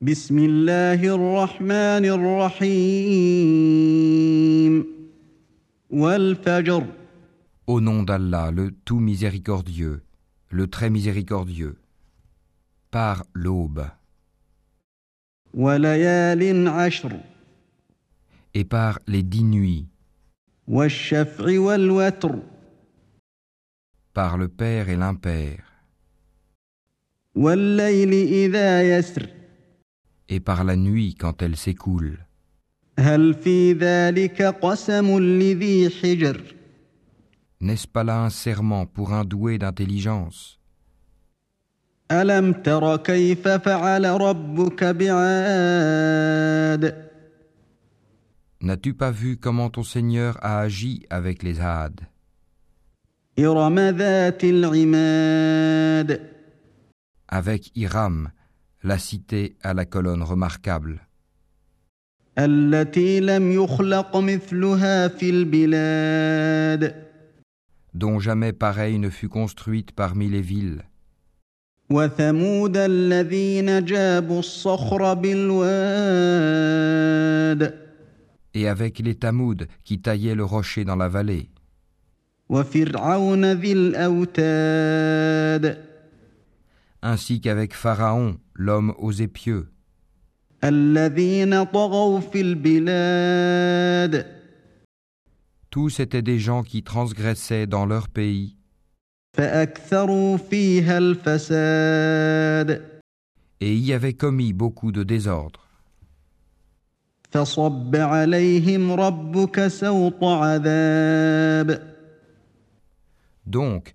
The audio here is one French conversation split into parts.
بسم الله الرحمن الرحيم والفجر Au nom d'Allah, le tout miséricordieux, le très miséricordieux, par l'aube وليال عشر et par les dix nuits, والشفع والوتر par le Père et l'Impère, والليل إذا يسر et par la nuit quand elle s'écoule. N'est-ce pas là un serment pour un doué d'intelligence? N'as-tu pas vu comment ton Seigneur a agi avec les Hades Avec Iram, la cité à la colonne remarquable. dont jamais pareille ne fut construite parmi les villes. Et avec les Tamouds qui taillaient le rocher dans la vallée ainsi qu'avec Pharaon, l'homme aux épieux. Tous étaient des gens qui transgressaient dans leur pays. Et y avaient commis beaucoup de désordres. Donc,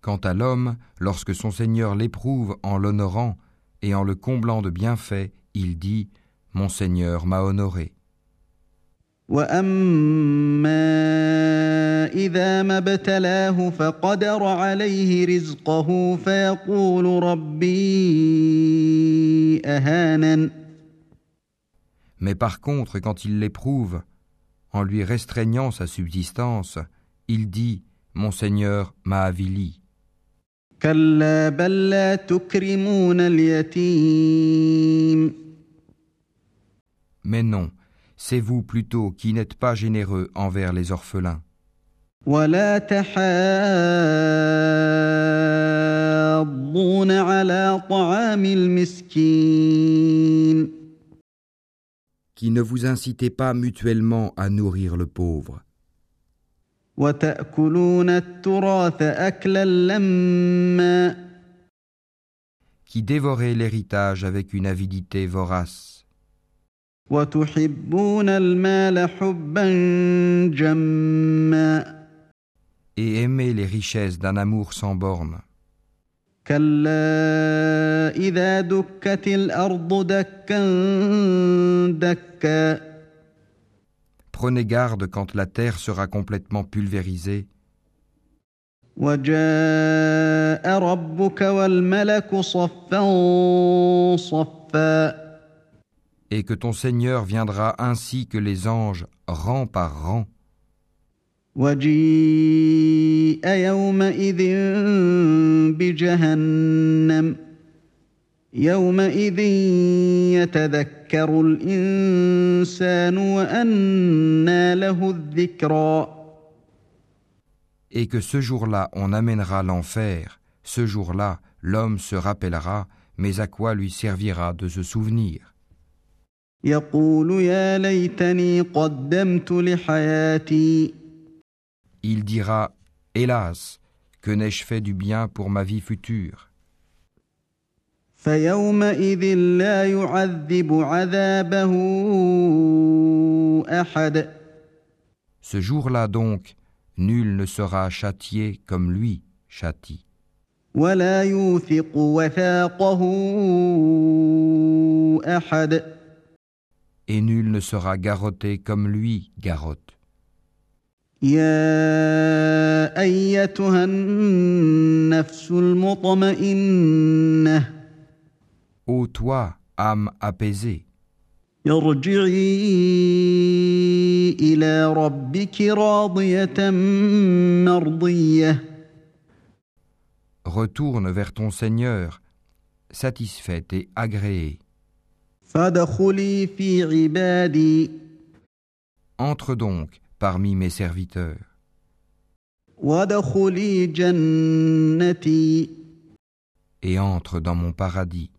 Quant à l'homme, lorsque son Seigneur l'éprouve en l'honorant et en le comblant de bienfaits, il dit Mon Seigneur m'a honoré. Mais par contre, quand il l'éprouve, en lui restreignant sa subsistance, il dit Mon Seigneur m'a avili. كلا بل لا تكرمون اليتيم Mais non, c'est vous plutôt qui n'êtes pas généreux envers les orphelins, ولا تحاضون على طعام المسكين qui ne vous incitez pas mutuellement à nourrir le pauvre, qui dévorait l'héritage avec une avidité vorace. Et aimer les richesses d'un amour sans borne. Prenez garde quand la terre sera complètement pulvérisée وجاء ربك والملك صفا صفا et que ton Seigneur viendra ainsi que les anges, rang par rang, وجيء يومئذ بجهنم يومئذ يتذكر الانسان وانى له الذكرى et que ce jour-là on amènera l'enfer, ce jour-là l'homme se rappellera, mais à quoi lui servira de se souvenir يقول يا ليتني قدمت لحياتي Il dira, Hélas, que n'ai-je fait du bien pour ma vie future فيومئذ لا يعذب عذابه احد Ce jour-là donc, nul ne sera châtié comme lui châtie, ولا يوثق وثاقه احد et nul ne sera garrotté comme lui garrotte. يا ايتها النفس المطمئنه Ô toi, âme apaisée, Retourne vers ton Seigneur, satisfaite et agréée. Entre donc parmi mes serviteurs. Et entre dans mon paradis.